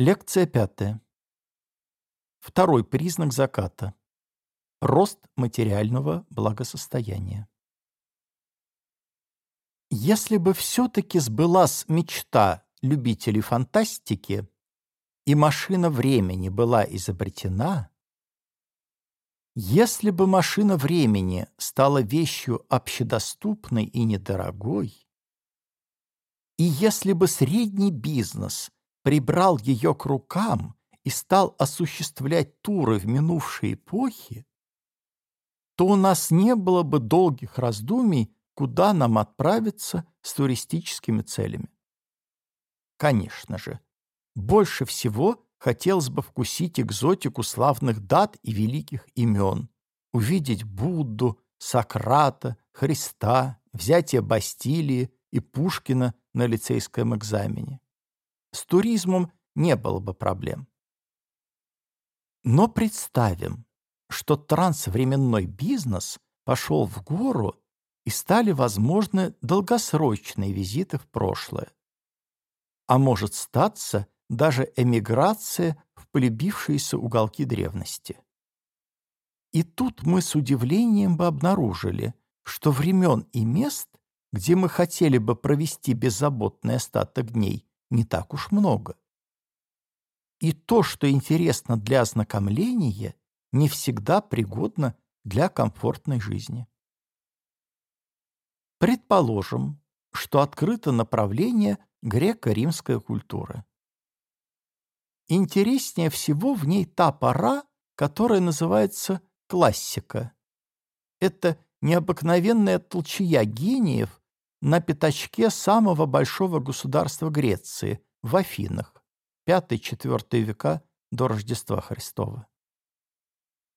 Лекция пятая. Второй признак заката. Рост материального благосостояния. Если бы все-таки сбылась мечта любителей фантастики, и машина времени была изобретена, если бы машина времени стала вещью общедоступной и недорогой, и если бы средний бизнес прибрал ее к рукам и стал осуществлять туры в минувшие эпохи, то у нас не было бы долгих раздумий, куда нам отправиться с туристическими целями. Конечно же, больше всего хотелось бы вкусить экзотику славных дат и великих имен, увидеть Будду, Сократа, Христа, взятие Бастилии и Пушкина на лицейском экзамене. С туризмом не было бы проблем. Но представим, что трансвременной бизнес пошел в гору и стали возможны долгосрочные визиты в прошлое. А может статься даже эмиграция в полюбившиеся уголки древности. И тут мы с удивлением бы обнаружили, что времен и мест, где мы хотели бы провести беззаботный остаток дней, не так уж много. И то, что интересно для ознакомления, не всегда пригодно для комфортной жизни. Предположим, что открыто направление греко-римская культура. Интереснее всего в ней та пора, которая называется классика. Это необыкновенная толчья гениев на пятачке самого большого государства Греции, в Афинах, 5-4 века до Рождества Христова.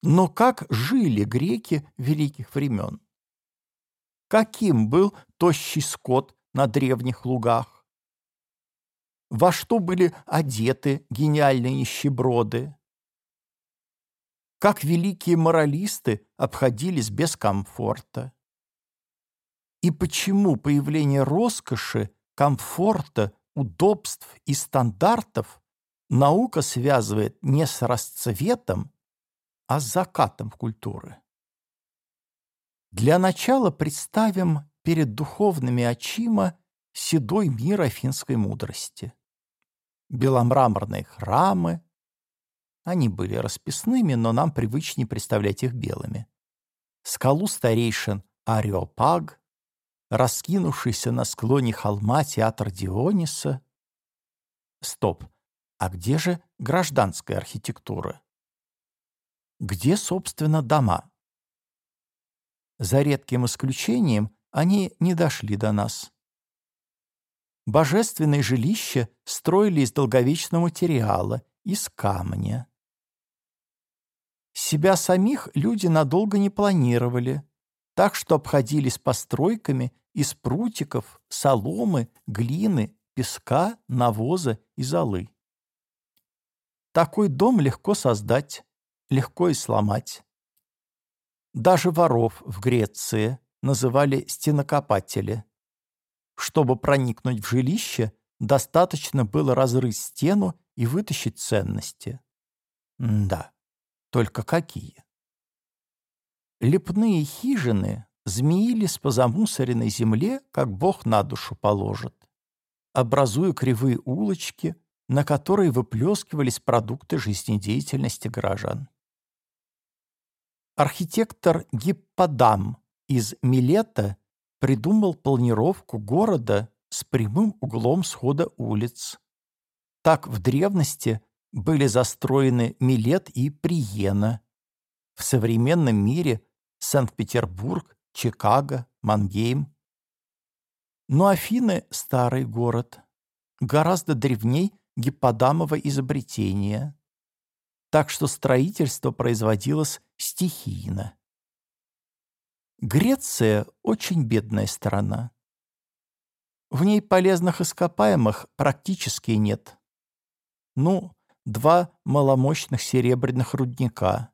Но как жили греки великих времен? Каким был тощий скот на древних лугах? Во что были одеты гениальные нищеброды? Как великие моралисты обходились без комфорта? И почему появление роскоши, комфорта, удобств и стандартов наука связывает не с расцветом, а с закатом культуры? Для начала представим перед духовными очима седой мир афинской мудрости. Беломраморные храмы, они были расписными, но нам привычнее представлять их белыми. Скалу старейшин Ариопаг, раскинувшийся на склоне холма театр Диониса. Стоп, а где же гражданская архитектура? Где, собственно, дома? За редким исключением они не дошли до нас. Божественные жилища строили из долговечного материала, из камня. Себя самих люди надолго не планировали, так что обходились постройками из прутиков, соломы, глины, песка, навоза и золы. Такой дом легко создать, легко и сломать. Даже воров в Греции называли стенокопатели. Чтобы проникнуть в жилище, достаточно было разрыть стену и вытащить ценности. М да, только какие? Лепные хижины змеились по замусоренной земле, как Бог на душу положит, образуя кривые улочки, на которые выплескивались продукты жизнедеятельности горожан. Архитектор Гипподам из Милета придумал планировку города с прямым углом схода улиц. Так в древности были застроены Милет и Приена. В современном мире Санкт-Петербург, Чикаго, Мангейм. Но Афины – старый город, гораздо древней гипподамово изобретения, так что строительство производилось стихийно. Греция – очень бедная страна. В ней полезных ископаемых практически нет. Ну, два маломощных серебряных рудника.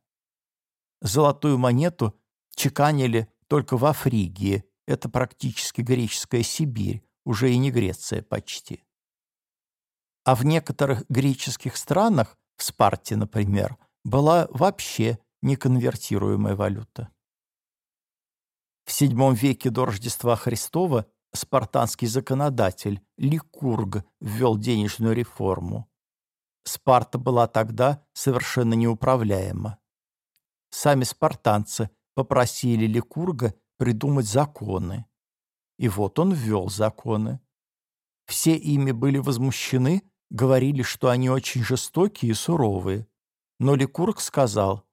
Золотую монету чеканили только во Фригии, это практически греческая Сибирь, уже и не Греция почти. А в некоторых греческих странах, в Спарте, например, была вообще неконвертируемая валюта. В VII веке до Рождества Христова спартанский законодатель Ликург ввел денежную реформу. Спарта была тогда совершенно неуправляема. Сами спартанцы попросили Ликурга придумать законы. И вот он ввел законы. Все ими были возмущены, говорили, что они очень жестокие и суровые. Но Ликург сказал,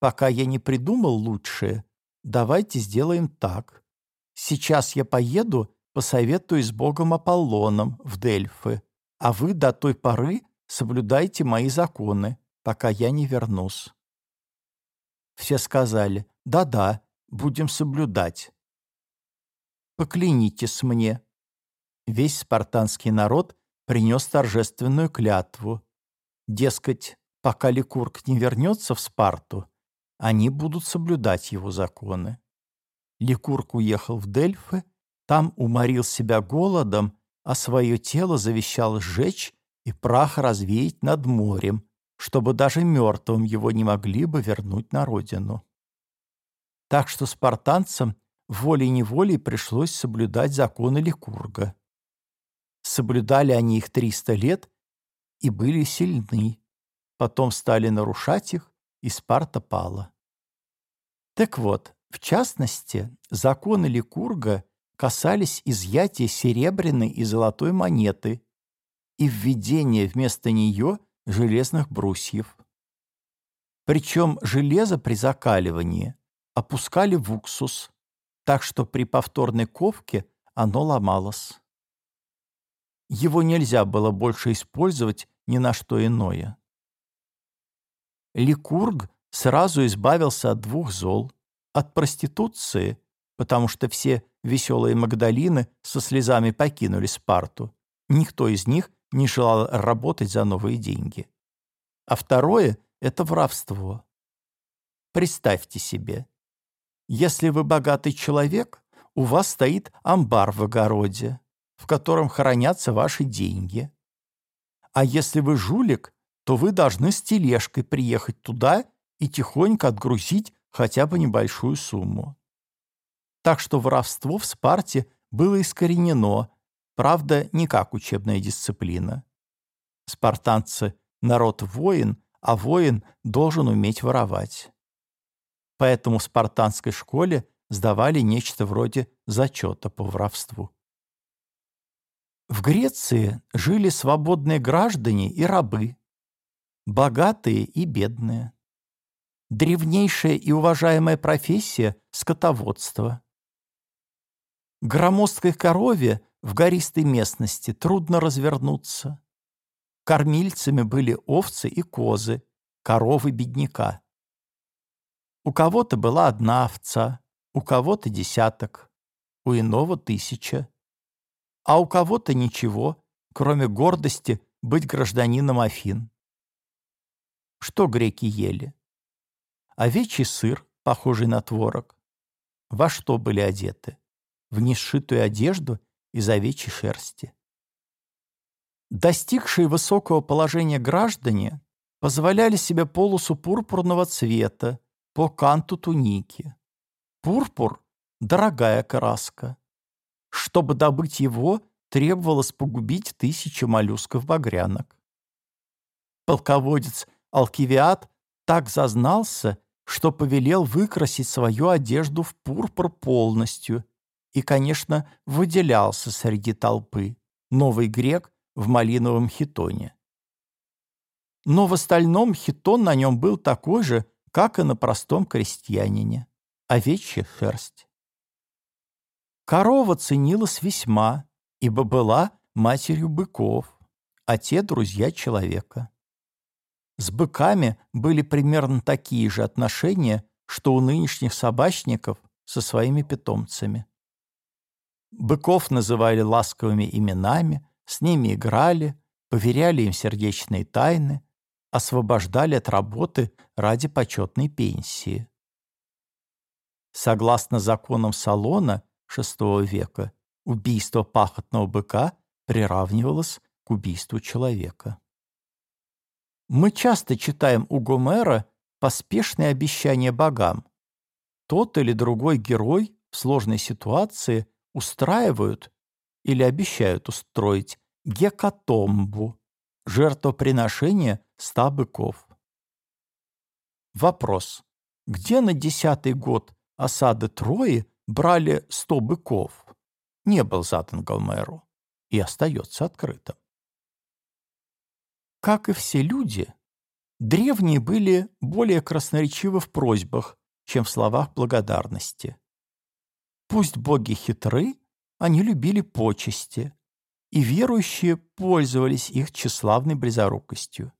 «Пока я не придумал лучшее, давайте сделаем так. Сейчас я поеду, посоветуюсь с богом Аполлоном в Дельфы, а вы до той поры соблюдайте мои законы, пока я не вернусь». Все сказали, «Да-да, будем соблюдать». «Поклянитесь мне». Весь спартанский народ принес торжественную клятву. Дескать, пока Ликург не вернется в Спарту, они будут соблюдать его законы. Ликург уехал в Дельфы, там уморил себя голодом, а свое тело завещал сжечь и прах развеять над морем, чтобы даже мертвым его не могли бы вернуть на родину. Так что спартанцам волей-неволей пришлось соблюдать законы Ликурга. Соблюдали они их 300 лет и были сильны. Потом стали нарушать их, и Спарта пала. Так вот, в частности, законы Ликурга касались изъятия серебряной и золотой монеты и введения вместо нее железных брусьев. Причем железо при закаливании опускали в уксус, так что при повторной ковке оно ломалось. Его нельзя было больше использовать ни на что иное. Ликург сразу избавился от двух зол, от проституции, потому что все веселые Магдалины со слезами покинули Спарту. Никто из них не желал работать за новые деньги. А второе — это воровство. Представьте себе, если вы богатый человек, у вас стоит амбар в огороде, в котором хранятся ваши деньги. А если вы жулик, то вы должны с тележкой приехать туда и тихонько отгрузить хотя бы небольшую сумму. Так что воровство в Спарте было искоренено, Правда, не как учебная дисциплина. Спартанцы — народ-воин, а воин должен уметь воровать. Поэтому в спартанской школе сдавали нечто вроде зачета по воровству. В Греции жили свободные граждане и рабы, богатые и бедные. Древнейшая и уважаемая профессия — скотоводство. Громоздкой корове в гористой местности трудно развернуться. Кормильцами были овцы и козы, коровы бедняка. У кого-то была одна овца, у кого-то десяток, у иного тысяча. А у кого-то ничего, кроме гордости быть гражданином Афин. Что греки ели? Овечий сыр, похожий на творог. Во что были одеты? В несшитую одежду из овечьей шерсти. Достигшие высокого положения граждане позволяли себе полосу пурпурного цвета по канту туники. Пурпур – дорогая краска. Чтобы добыть его, требовалось погубить тысячи моллюсков-багрянок. Полководец Алкивиад так зазнался, что повелел выкрасить свою одежду в пурпур полностью и, конечно, выделялся среди толпы. Новый грек в малиновом хитоне. Но в остальном хитон на нем был такой же, как и на простом крестьянине. Овечья шерсть. Корова ценилась весьма, ибо была матерью быков, а те — друзья человека. С быками были примерно такие же отношения, что у нынешних собачников со своими питомцами. Быков называли ласковыми именами, с ними играли, поверяли им сердечные тайны, освобождали от работы ради почетной пенсии. Согласно законам Салона VI века, убийство пахотного быка приравнивалось к убийству человека. Мы часто читаем у Гомера поспешные обещания богам. Тот или другой герой в сложной ситуации устраивают или обещают устроить гекатомбу, жертвоприношение ста быков. Вопрос. Где на десятый год осады Трои брали сто быков? Не был задан Гомеру и остается открытым. Как и все люди, древние были более красноречивы в просьбах, чем в словах благодарности. Пусть боги хитры, они любили почести, и верующие пользовались их тщеславной близорукостью.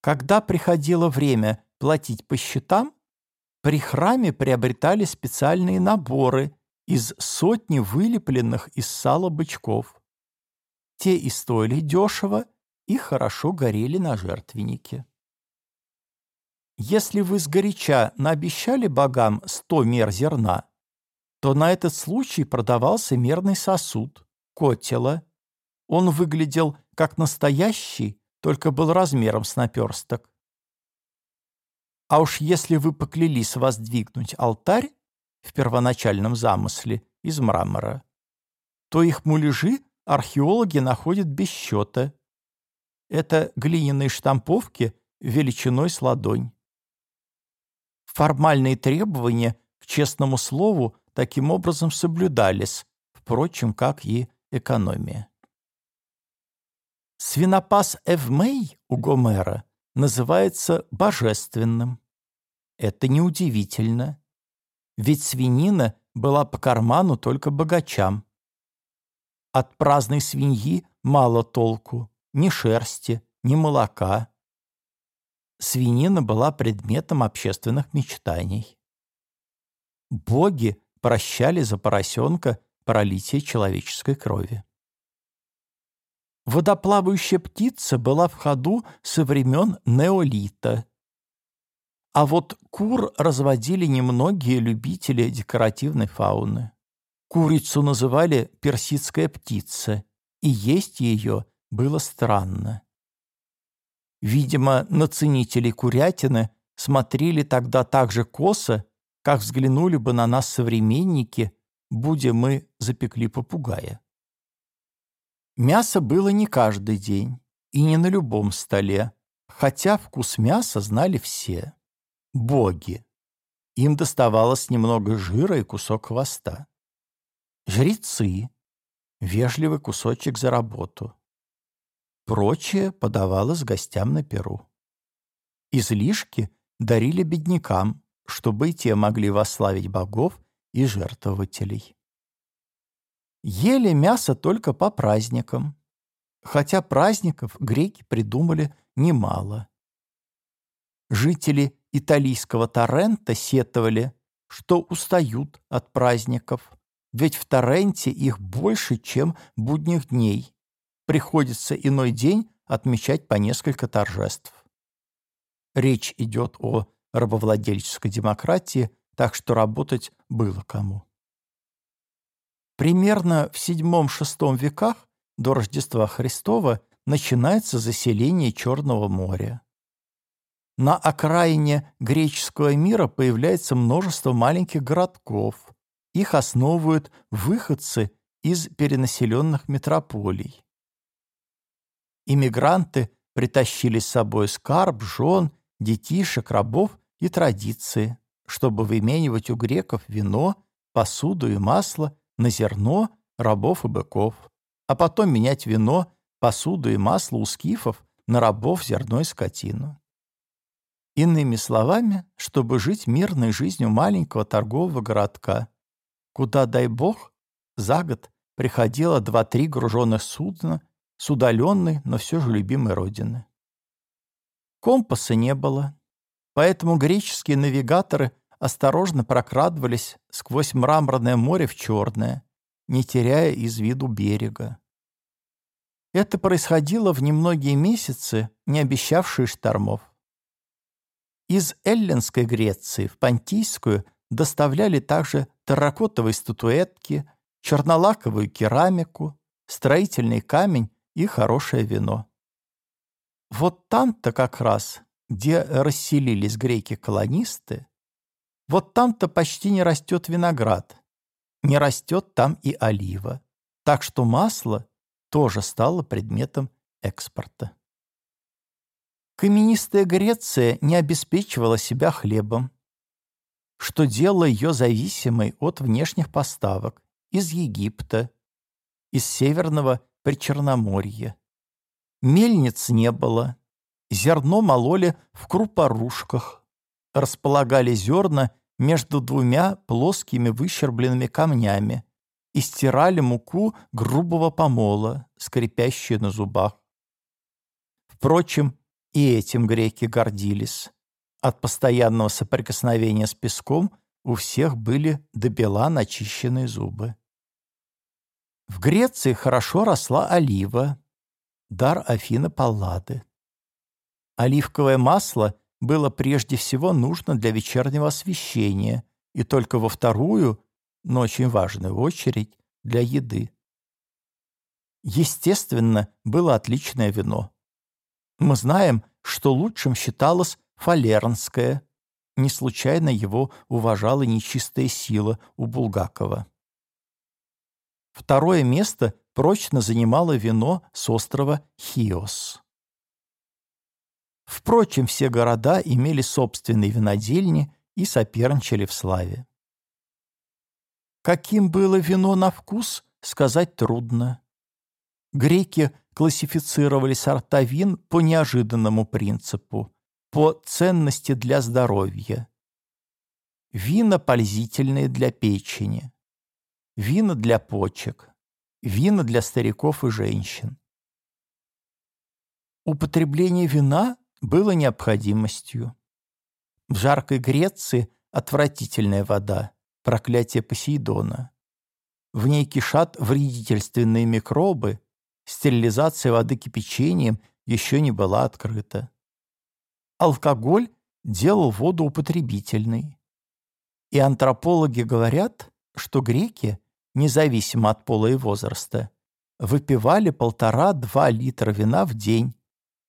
Когда приходило время платить по счетам, при храме приобретали специальные наборы из сотни вылепленных из сала бычков. Те и стоили дешево, и хорошо горели на жертвеннике. Если вы сгоряча наобещали богам сто мер зерна, то на этот случай продавался мерный сосуд, котела. Он выглядел как настоящий, только был размером с наперсток. А уж если вы поклялись воздвигнуть алтарь, в первоначальном замысле из мрамора, то их муляжи археологи находят без счета. Это глиняные штамповки величиной с ладонь. Формальные требования к честному слову таким образом соблюдались, впрочем, как и экономия. Свинопас Эвмей у Гомера называется божественным. Это неудивительно ведь свинина была по карману только богачам. От праздной свиньи мало толку, ни шерсти, ни молока. Свинина была предметом общественных мечтаний. Боги прощали за поросенка пролитие человеческой крови. Водоплавающая птица была в ходу со времен неолита. А вот кур разводили немногие любители декоративной фауны. Курицу называли персидская птица, и есть ее было странно. Видимо, на ценителей курятины смотрели тогда так же косо, как взглянули бы на нас современники, будя мы запекли попугая. Мясо было не каждый день и не на любом столе, хотя вкус мяса знали все боги. Им доставалось немного жира и кусок хвоста. Жрецы — вежливый кусочек за работу. Прочее подавалось гостям на перу. Излишки дарили беднякам, чтобы и те могли восславить богов и жертвователей. Ели мясо только по праздникам, хотя праздников греки придумали немало. Жители италийского Торрента сетовали, что устают от праздников, ведь в Торренте их больше, чем будних дней. Приходится иной день отмечать по несколько торжеств. Речь идет о рабовладельческой демократии, так что работать было кому. Примерно в VII-VI веках до Рождества Христова начинается заселение Черного моря. На окраине греческого мира появляется множество маленьких городков. Их основывают выходцы из перенаселенных метрополий. Иммигранты притащили с собой скарб, жен, детишек, рабов и традиции, чтобы выменивать у греков вино, посуду и масло на зерно, рабов и быков, а потом менять вино, посуду и масло у скифов на рабов, зерно и скотину. Иными словами, чтобы жить мирной жизнью маленького торгового городка, куда, дай бог, за год приходило два-три груженных судна с удаленной, но все же любимой родины. Компаса не было, поэтому греческие навигаторы осторожно прокрадывались сквозь мраморное море в Черное, не теряя из виду берега. Это происходило в немногие месяцы, не обещавшие штормов. Из эллинской Греции в Понтийскую доставляли также терракотовые статуэтки, чернолаковую керамику, строительный камень и хорошее вино. Вот там-то как раз, где расселились греки-колонисты, вот там-то почти не растет виноград, не растет там и олива, так что масло тоже стало предметом экспорта. Каменистая Греция не обеспечивала себя хлебом, что делало ее зависимой от внешних поставок из Египта, из Северного Причерноморья. Мельниц не было, зерно мололи в крупорушках, располагали зерна между двумя плоскими выщербленными камнями и стирали муку грубого помола, скрипящую на зубах. Впрочем, и этим греки гордились. От постоянного соприкосновения с песком у всех были до бела начищенные зубы. В Греции хорошо росла олива, дар Афина Паллады. Оливковое масло было прежде всего нужно для вечернего освещения и только во вторую, но очень важную очередь, для еды. Естественно, было отличное вино. Мы знаем, что лучшим считалось фалернское. Не случайно его уважала нечистая сила у Булгакова. Второе место прочно занимало вино с острова Хиос. Впрочем, все города имели собственные винодельни и соперничали в славе. Каким было вино на вкус, сказать трудно. Греки классифицировали сорта вин по неожиданному принципу, по ценности для здоровья. Вина пользительные для печени, вина для почек, вина для стариков и женщин. Употребление вина было необходимостью. В жаркой Греции отвратительная вода, проклятие Посейдона. В ней кишат вредительственные микробы, стерилизация воды кипячением еще не была открыта. Алкоголь делал воду употребительной. И антропологи говорят, что греки, независимо от пола и возраста, выпивали полтора-два литра вина в день,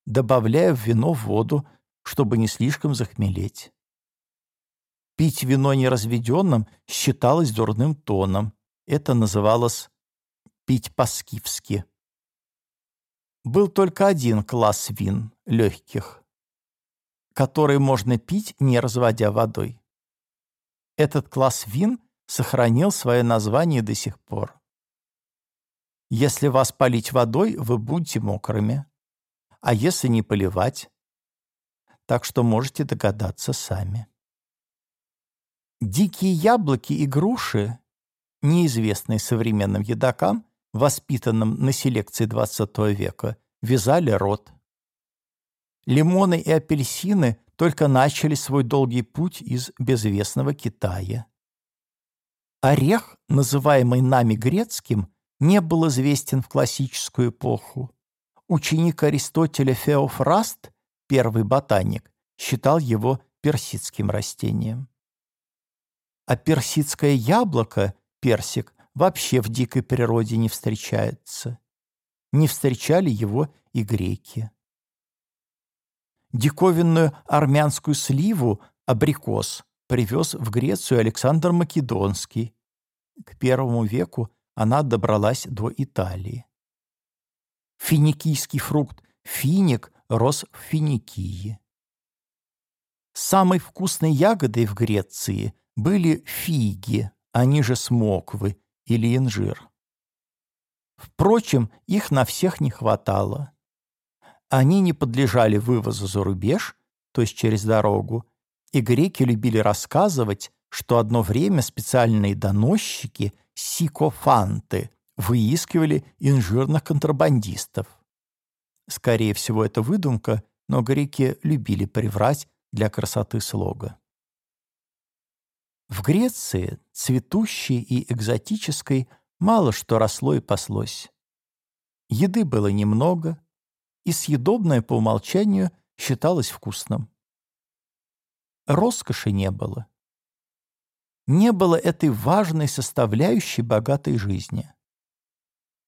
добавляя в вино воду, чтобы не слишком захмелеть. Пить вино неразведенным считалось дурным тоном. Это называлось «пить по-скифски». Был только один класс вин, легких, который можно пить, не разводя водой. Этот класс вин сохранил свое название до сих пор. Если вас полить водой, вы будете мокрыми. А если не поливать? Так что можете догадаться сами. Дикие яблоки и груши, неизвестные современным едокам, воспитанным на селекции XX века, вязали рот. Лимоны и апельсины только начали свой долгий путь из безвестного Китая. Орех, называемый нами грецким, не был известен в классическую эпоху. Ученик Аристотеля Феофраст, первый ботаник, считал его персидским растением. А персидское яблоко, персик, вообще в дикой природе не встречается. Не встречали его и греки. Диковинную армянскую сливу, абрикос, привез в Грецию Александр Македонский. К первому веку она добралась до Италии. Финикийский фрукт финик рос в Финикии. Самой вкусной ягодой в Греции были фиги, они же смоквы, или инжир. Впрочем, их на всех не хватало. Они не подлежали вывозу за рубеж, то есть через дорогу, и греки любили рассказывать, что одно время специальные доносчики, сикофанты, выискивали инжирных контрабандистов. Скорее всего, это выдумка, но греки любили приврать для красоты слога. В Греции, цветущей и экзотической, мало что росло и паслось. Еды было немного, и съедобное по умолчанию считалось вкусным. Роскоши не было. Не было этой важной составляющей богатой жизни.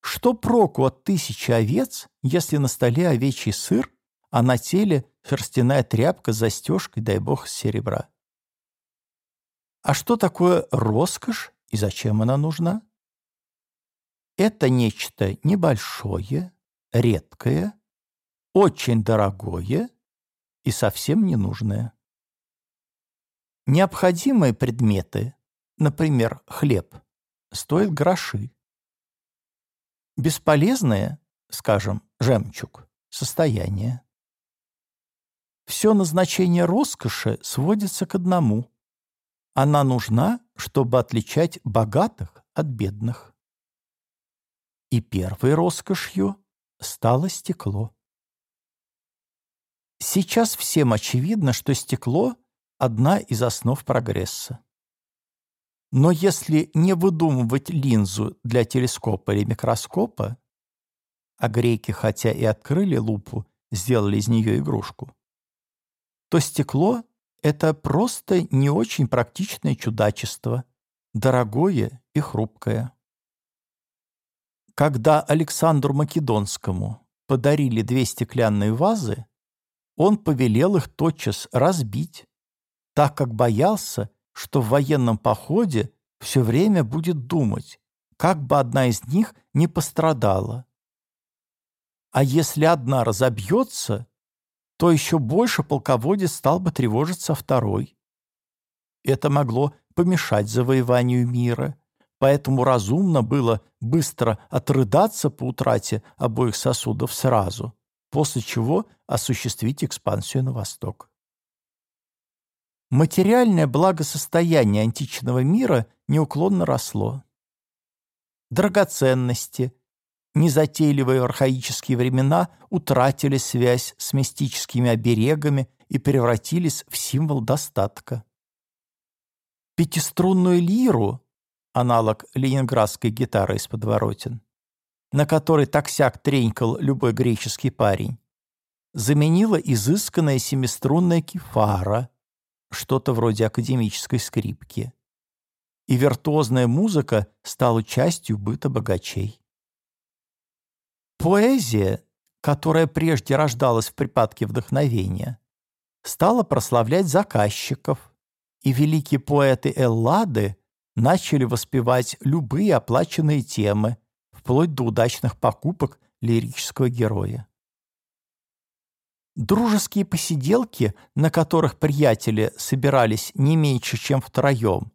Что проку от тысячи овец, если на столе овечий сыр, а на теле шерстяная тряпка с застежкой, дай бог, серебра? А что такое роскошь и зачем она нужна? Это нечто небольшое, редкое, очень дорогое и совсем ненужное. Необходимые предметы, например, хлеб, стоят гроши. Бесполезное, скажем, жемчуг, состояние. Все назначение роскоши сводится к одному. Она нужна, чтобы отличать богатых от бедных. И первой роскошью стало стекло. Сейчас всем очевидно, что стекло – одна из основ прогресса. Но если не выдумывать линзу для телескопа или микроскопа, а греки, хотя и открыли лупу, сделали из нее игрушку, то стекло — это просто не очень практичное чудачество, дорогое и хрупкое. Когда Александру Македонскому подарили две стеклянные вазы, он повелел их тотчас разбить, так как боялся, что в военном походе все время будет думать, как бы одна из них не пострадала. А если одна разобьется, то еще больше полководец стал бы тревожиться второй. Это могло помешать завоеванию мира, поэтому разумно было быстро отрыдаться по утрате обоих сосудов сразу, после чего осуществить экспансию на восток. Материальное благосостояние античного мира неуклонно росло. Драгоценности, незатейливые архаические времена утратили связь с мистическими оберегами и превратились в символ достатка. Пятиструнную лиру, аналог ленинградской гитары из подворотен, на которой таксяк тренькал любой греческий парень, заменила изысканная семиструнная кефара – что-то вроде академической скрипки. И виртуозная музыка стала частью быта богачей. Поэзия, которая прежде рождалась в припадке вдохновения, стала прославлять заказчиков, и великие поэты Эллады начали воспевать любые оплаченные темы, вплоть до удачных покупок лирического героя. Дружеские посиделки, на которых приятели собирались не меньше, чем втроем,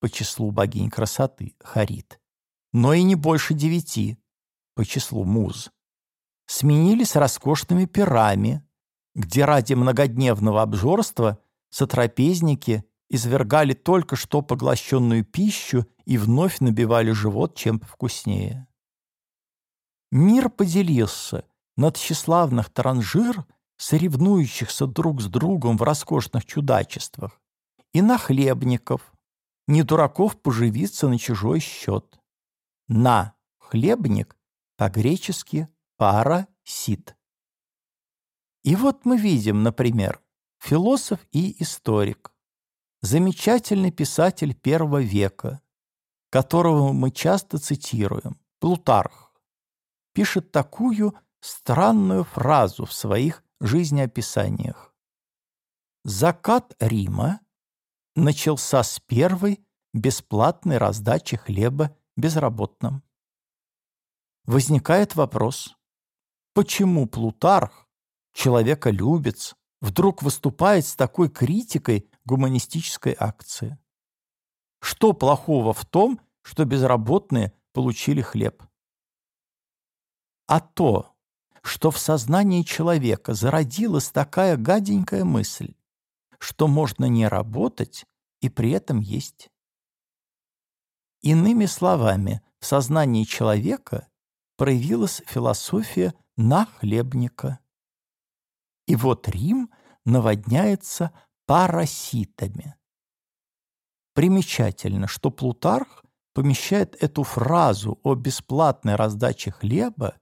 по числу богинь красоты, Харит, но и не больше девяти, по числу муз, сменились роскошными пирами, где ради многодневного обжорства сотрапезники извергали только что поглощенную пищу и вновь набивали живот чем повкуснее. Мир поделился на тщеславных транжир соревнующихся друг с другом в роскошных чудачествах, и нахлебников, не дураков поживиться на чужой счет. На хлебник по-гречески парасит. И вот мы видим, например, философ и историк, замечательный писатель первого века, которого мы часто цитируем, Плутарх, пишет такую странную фразу в своих жизнеописаниях. Закат Рима начался с первой бесплатной раздачи хлеба безработным. Возникает вопрос, почему Плутарх, человеколюбец, вдруг выступает с такой критикой гуманистической акции? Что плохого в том, что безработные получили хлеб? А то, что в сознании человека зародилась такая гаденькая мысль, что можно не работать и при этом есть. Иными словами, в сознании человека проявилась философия нахлебника. И вот Рим наводняется параситами. Примечательно, что Плутарх помещает эту фразу о бесплатной раздаче хлеба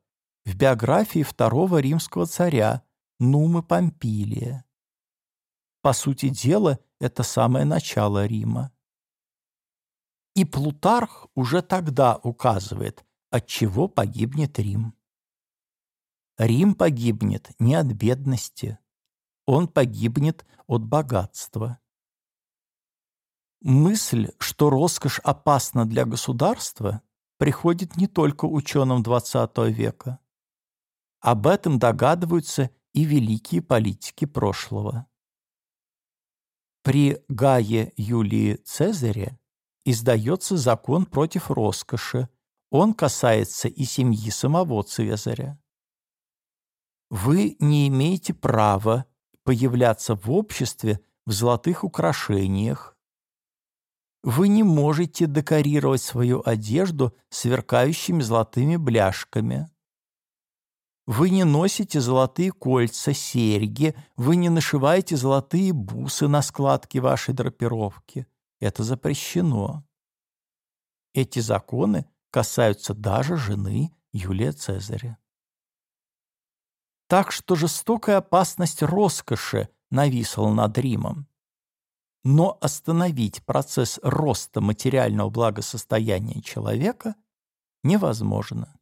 в биографии второго римского царя Нумы Помпилия. По сути дела, это самое начало Рима. И Плутарх уже тогда указывает, от чего погибнет Рим. Рим погибнет не от бедности, он погибнет от богатства. Мысль, что роскошь опасна для государства, приходит не только ученым XX века. Об этом догадываются и великие политики прошлого. При Гае Юлии Цезаре издается закон против роскоши. Он касается и семьи самого Цезаря. Вы не имеете права появляться в обществе в золотых украшениях. Вы не можете декорировать свою одежду сверкающими золотыми бляшками. Вы не носите золотые кольца, серьги, вы не нашиваете золотые бусы на складке вашей драпировки. Это запрещено. Эти законы касаются даже жены Юлия Цезаря. Так что жестокая опасность роскоши нависла над Римом. Но остановить процесс роста материального благосостояния человека невозможно.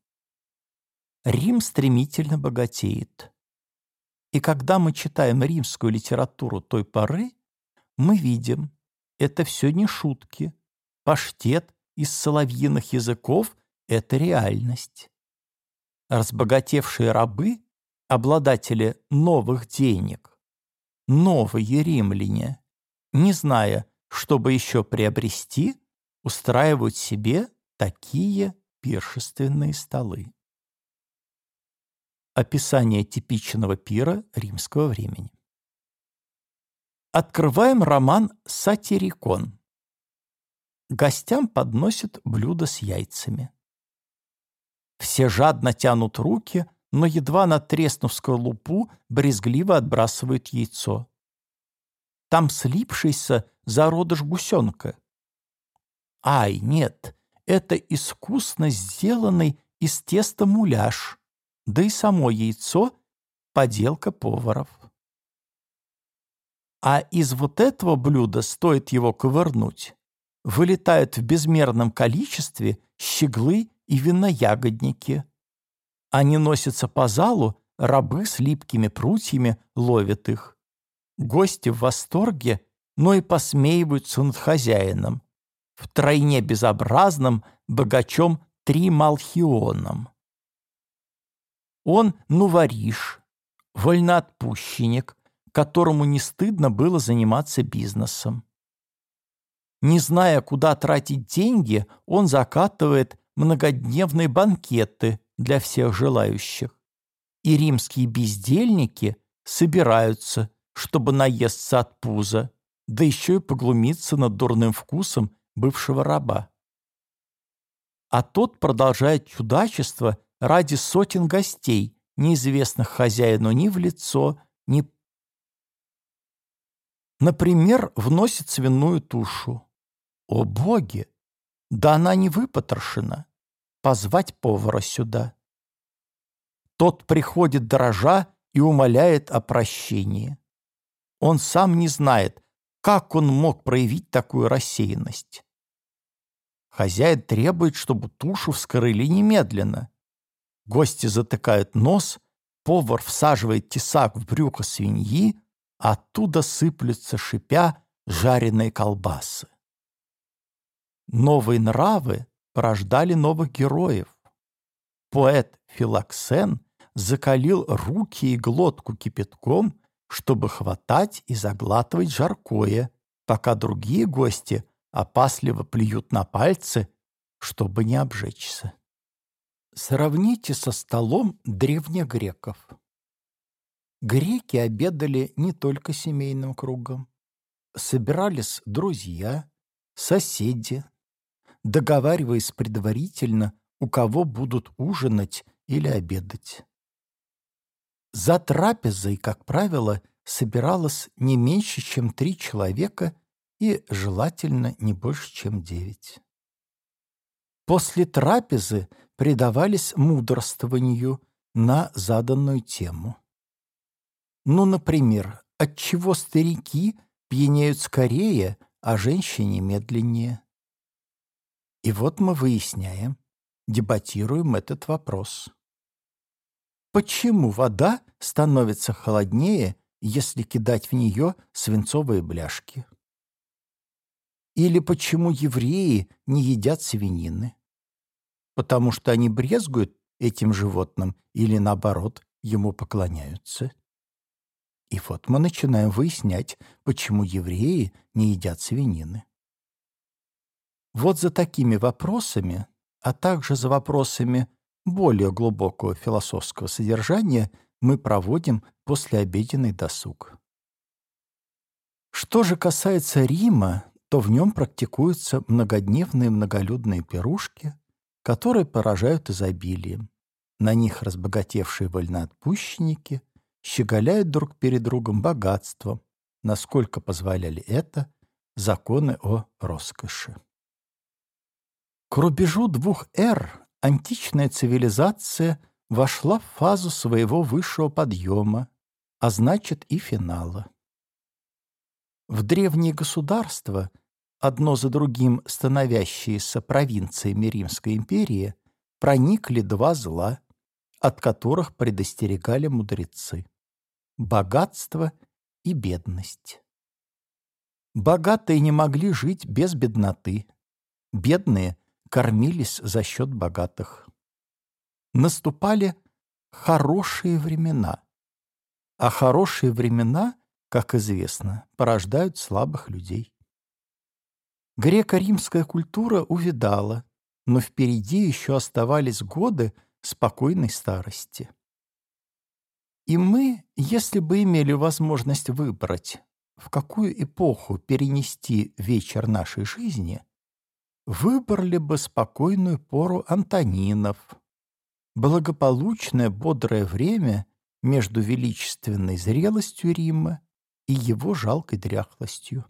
Рим стремительно богатеет. И когда мы читаем римскую литературу той поры, мы видим, это все не шутки. Паштет из соловьиных языков — это реальность. Разбогатевшие рабы обладатели новых денег, новые римляне, не зная, чтобы еще приобрести, устраивают себе такие пиршественные столы. Описание типичного пира римского времени. Открываем роман «Сатирикон». Гостям подносят блюдо с яйцами. Все жадно тянут руки – но едва натреснув скорлупу, брезгливо отбрасывает яйцо. Там слипшийся зародыш гусенка. Ай, нет, это искусно сделанный из теста муляж, да и само яйцо — поделка поваров. А из вот этого блюда, стоит его ковырнуть, вылетают в безмерном количестве щеглы и виноягодники. Они носятся по залу, рабы с липкими прутьями ловят их. Гости в восторге, но и посмеиваются над хозяином. Втройне безобразным богачом Трималхионом. Он нувориш, вольноотпущенник, которому не стыдно было заниматься бизнесом. Не зная, куда тратить деньги, он закатывает многодневные банкеты для всех желающих. И римские бездельники собираются, чтобы наесться от пуза, да еще и поглумиться над дурным вкусом бывшего раба. А тот продолжает чудачество ради сотен гостей, неизвестных хозяину ни в лицо, ни... Например, вносит свиную тушу. О боги! Да она не выпотрошена позвать повара сюда. Тот приходит дрожа и умоляет о прощении. Он сам не знает, как он мог проявить такую рассеянность. Хозяин требует, чтобы тушу вскрыли немедленно. Гости затыкают нос, повар всаживает тесак в брюхо свиньи, а оттуда сыплются, шипя, жареные колбасы. Новые нравы порождали новых героев. Поэт Филоксен закалил руки и глотку кипятком, чтобы хватать и заглатывать жаркое, пока другие гости опасливо плюют на пальцы, чтобы не обжечься. Сравните со столом древнегреков. Греки обедали не только семейным кругом. Собирались друзья, соседи, договариваясь предварительно, у кого будут ужинать или обедать. За трапезой, как правило, собиралось не меньше, чем три человека и, желательно, не больше, чем девять. После трапезы предавались мудрствованию на заданную тему. Ну, например, отчего старики пьянеют скорее, а женщины медленнее. И вот мы выясняем, дебатируем этот вопрос. Почему вода становится холоднее, если кидать в нее свинцовые бляшки? Или почему евреи не едят свинины? Потому что они брезгуют этим животным или, наоборот, ему поклоняются? И вот мы начинаем выяснять, почему евреи не едят свинины. Вот за такими вопросами, а также за вопросами более глубокого философского содержания мы проводим послеобеденный досуг. Что же касается Рима, то в нем практикуются многодневные многолюдные пирушки, которые поражают изобилием. На них разбогатевшие вольноотпущенники щеголяют друг перед другом богатством, насколько позволяли это законы о роскоши. К рубежу двух эр античная цивилизация вошла в фазу своего высшего подъема, а значит и финала. В древние государства, одно за другим становящиеся провинциями Римской империи, проникли два зла, от которых предостерегали мудрецы – богатство и бедность. Богатые не могли жить без бедноты, бедные кормились за счет богатых. Наступали хорошие времена. А хорошие времена, как известно, порождают слабых людей. Греко-римская культура увидала, но впереди еще оставались годы спокойной старости. И мы, если бы имели возможность выбрать, в какую эпоху перенести вечер нашей жизни, выбрали бы спокойную пору Антонинов, благополучное бодрое время между величественной зрелостью Рима и его жалкой дряхлостью.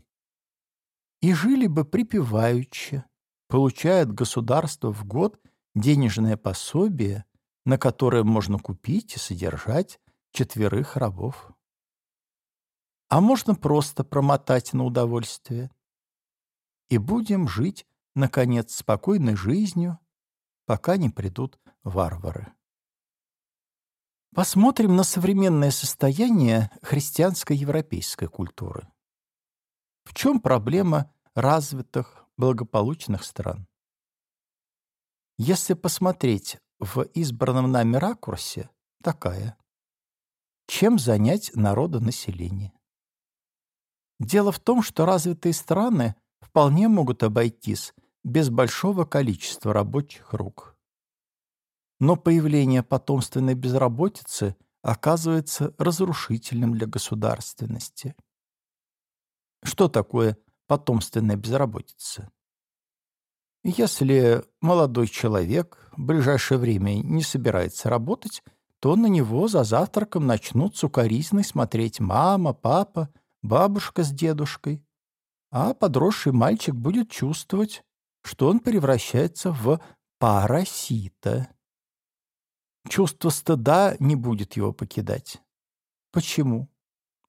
И жили бы припеваючи, получая от государства в год денежное пособие, на которое можно купить и содержать четверых рабов. А можно просто промотать на удовольствие. И будем жить наконец, спокойной жизнью, пока не придут варвары. Посмотрим на современное состояние христианской европейской культуры. В чем проблема развитых, благополучных стран? Если посмотреть в избранном нами ракурсе, такая. Чем занять народонаселение? Дело в том, что развитые страны вполне могут обойтись без большого количества рабочих рук. Но появление потомственной безработицы оказывается разрушительным для государственности. Что такое потомственная безработица? Если молодой человек в ближайшее время не собирается работать, то на него за завтраком начнут сукоризной смотреть мама, папа, бабушка с дедушкой. А подросший мальчик будет чувствовать, что он превращается в парасита. Чувство стыда не будет его покидать. Почему?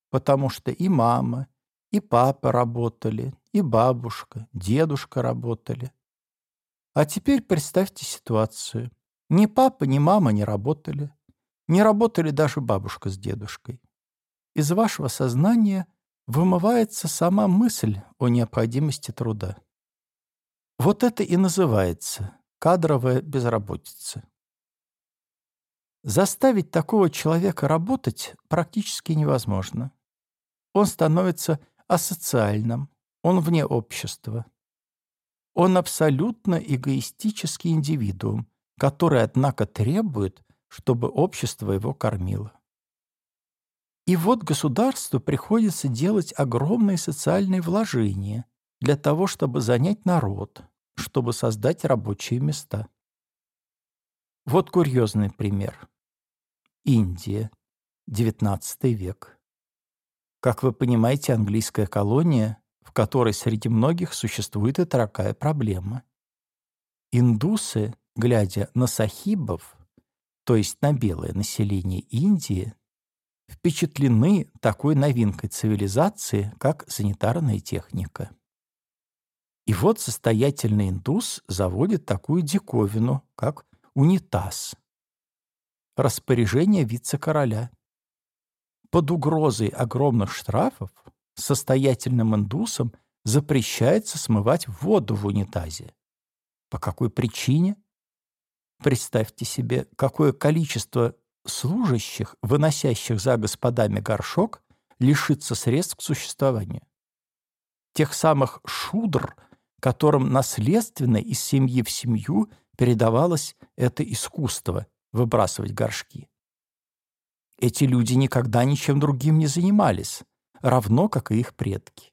Потому что и мама, и папа работали, и бабушка, дедушка работали. А теперь представьте ситуацию. Ни папа, ни мама не работали. Не работали даже бабушка с дедушкой. Из вашего сознания вымывается сама мысль о необходимости труда. Вот это и называется кадровая безработица. Заставить такого человека работать практически невозможно. Он становится асоциальным, он вне общества. Он абсолютно эгоистический индивидуум, который, однако, требует, чтобы общество его кормило. И вот государству приходится делать огромные социальные вложения для того, чтобы занять народ, чтобы создать рабочие места. Вот курьезный пример. Индия, XIX век. Как вы понимаете, английская колония, в которой среди многих существует и такая проблема. Индусы, глядя на сахибов, то есть на белое население Индии, впечатлены такой новинкой цивилизации, как санитарная техника. И вот состоятельный индус заводит такую диковину, как унитаз. Распоряжение вице-короля. Под угрозой огромных штрафов состоятельным индусам запрещается смывать воду в унитазе. По какой причине? Представьте себе, какое количество служащих, выносящих за господами горшок, лишится средств к существованию. Тех самых шудр, которым наследственно из семьи в семью передавалось это искусство выбрасывать горшки. Эти люди никогда ничем другим не занимались, равно как и их предки.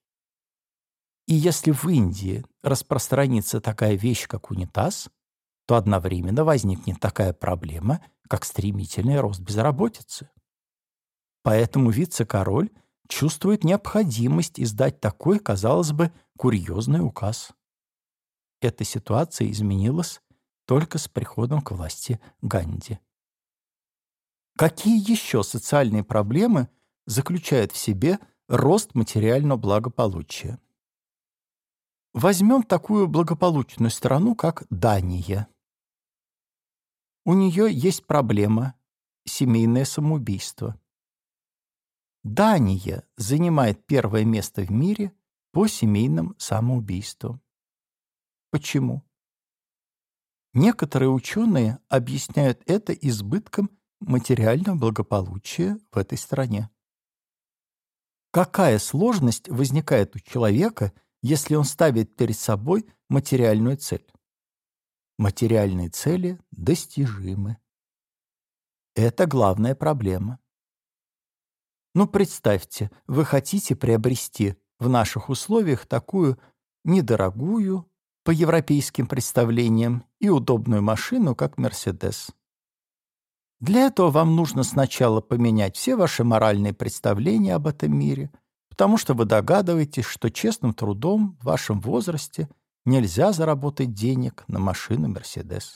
И если в Индии распространится такая вещь, как унитаз, то одновременно возникнет такая проблема, как стремительный рост безработицы. Поэтому вице-король чувствует необходимость издать такой, казалось бы, курьезный указ. Эта ситуация изменилась только с приходом к власти Ганди. Какие еще социальные проблемы заключает в себе рост материального благополучия? Возьмем такую благополучную страну, как Дания. У нее есть проблема – семейное самоубийство. Дания занимает первое место в мире по семейным самоубийствам. Почему? Некоторые ученые объясняют это избытком материального благополучия в этой стране. Какая сложность возникает у человека, если он ставит перед собой материальную цель? Материальные цели достижимы. Это главная проблема. Ну, представьте, вы хотите приобрести в наших условиях такую недорогую, по европейским представлениям, и удобную машину, как «Мерседес». Для этого вам нужно сначала поменять все ваши моральные представления об этом мире, потому что вы догадываетесь, что честным трудом в вашем возрасте нельзя заработать денег на машину «Мерседес».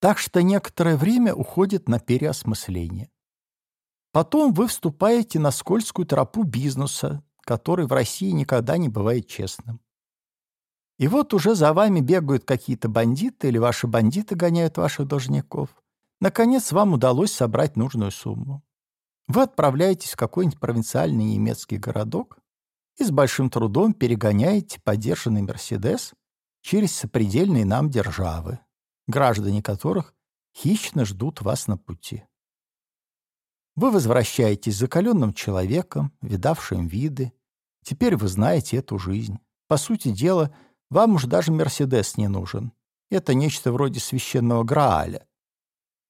Так что некоторое время уходит на переосмысление. Потом вы вступаете на скользкую тропу бизнеса, который в России никогда не бывает честным. И вот уже за вами бегают какие-то бандиты или ваши бандиты гоняют ваших должников. Наконец вам удалось собрать нужную сумму. Вы отправляетесь в какой-нибудь провинциальный немецкий городок и с большим трудом перегоняете подержанный «Мерседес» через сопредельные нам державы, граждане которых хищно ждут вас на пути. Вы возвращаетесь закаленным человеком, видавшим виды. Теперь вы знаете эту жизнь. По сути дела, вам уж даже «Мерседес» не нужен. Это нечто вроде священного Грааля.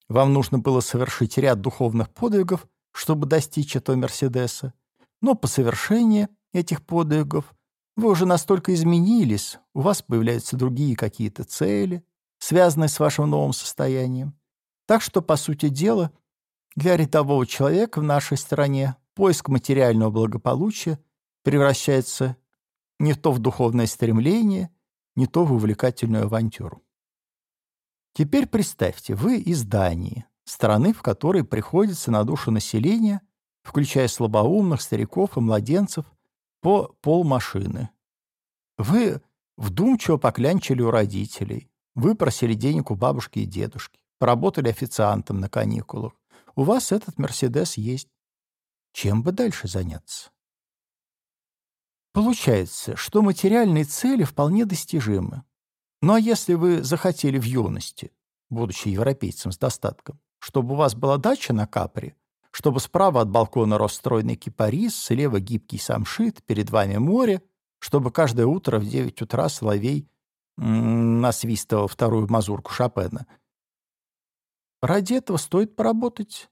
Вам нужно было совершить ряд духовных подвигов, чтобы достичь этого «Мерседеса». Но по совершении этих подвигов вы уже настолько изменились, у вас появляются другие какие-то цели, связанные с вашим новым состоянием. Так что, по сути дела, для рядового человека в нашей стране поиск материального благополучия превращается не то в духовное стремление, не то в увлекательную авантюру. Теперь представьте, вы из Дании, страны, в которой приходится на душу населения, включая слабоумных, стариков и младенцев, по полмашины. Вы вдумчиво поклянчили у родителей, выпросили денег у бабушки и дедушки, поработали официантом на каникулах, у вас этот «Мерседес» есть. Чем бы дальше заняться? Получается, что материальные цели вполне достижимы. Ну а если вы захотели в юности, будучи европейцем с достатком, чтобы у вас была дача на Капре, чтобы справа от балкона рос стройный кипарис, слева гибкий самшит, перед вами море, чтобы каждое утро в 9 утра Соловей насвистывал вторую мазурку Шопена — Ради этого стоит поработать.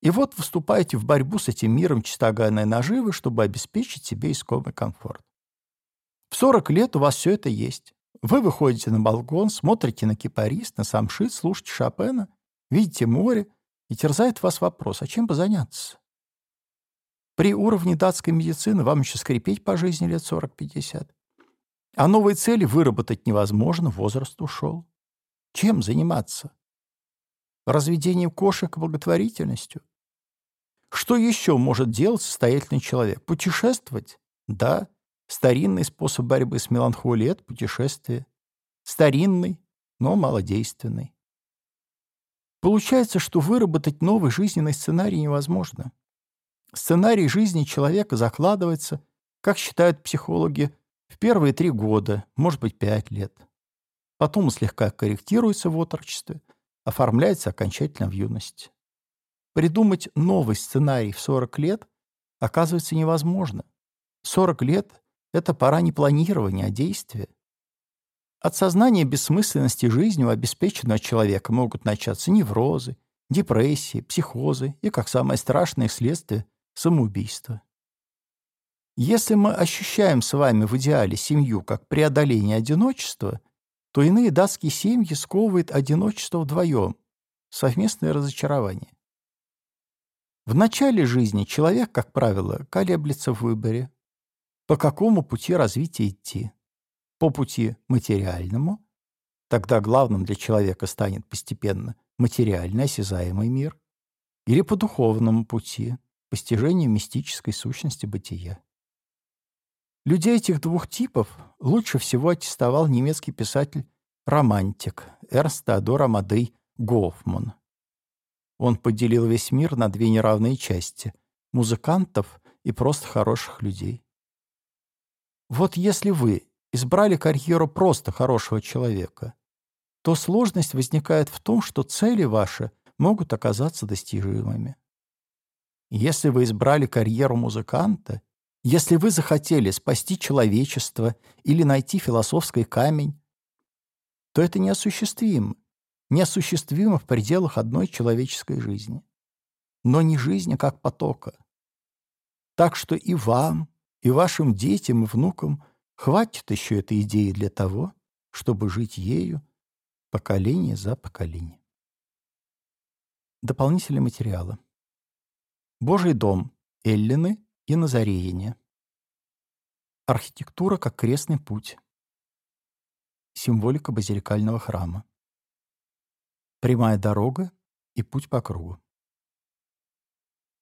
И вот выступаете в борьбу с этим миром чистоганной наживы, чтобы обеспечить себе искомый комфорт. В 40 лет у вас все это есть. Вы выходите на балкон, смотрите на кипарис, на самшит, слушаете Шопена, видите море, и терзает вас вопрос, а чем бы заняться? При уровне датской медицины вам еще скрипеть по жизни лет 40-50. А новые цели выработать невозможно, возраст ушел. Чем заниматься? разведением кошек благотворительностью. Что еще может делать состоятельный человек? Путешествовать? Да. Старинный способ борьбы с меланхолией — это путешествие. Старинный, но малодейственный. Получается, что выработать новый жизненный сценарий невозможно. Сценарий жизни человека закладывается, как считают психологи, в первые три года, может быть, пять лет. Потом слегка корректируется в отрочестве, оформляется окончательно в юности. Придумать новый сценарий в 40 лет оказывается невозможно. 40 лет это пора не планирования, а действия. От сознания бессмысленности жизни у обеспеченного человека могут начаться неврозы, депрессии, психозы и, как самое страшное следствие, самоубийство. Если мы ощущаем с вами в идеале семью как преодоление одиночества, то иные датские семьи сковывают одиночество вдвоем, совместное разочарование. В начале жизни человек, как правило, колеблется в выборе, по какому пути развития идти? По пути материальному? Тогда главным для человека станет постепенно материальный осязаемый мир. Или по духовному пути, постижению мистической сущности бытия. Людей этих двух типов лучше всего аттестовал немецкий писатель-романтик Эрст Теодор Амадей Гофман. Он поделил весь мир на две неравные части — музыкантов и просто хороших людей. Вот если вы избрали карьеру просто хорошего человека, то сложность возникает в том, что цели ваши могут оказаться достижимыми. Если вы избрали карьеру музыканта, если вы захотели спасти человечество или найти философский камень, то это неосуществимо, неосуществимо в пределах одной человеческой жизни. Но не жизни как потока. Так что и вам, и вашим детям и внукам хватит еще этой идеи для того, чтобы жить ею поколение за поколением. Дополнительные материалы. Божий дом, Эллины и Назареяне. Архитектура как крестный путь. Символика базиликального храма. Прямая дорога и путь по кругу.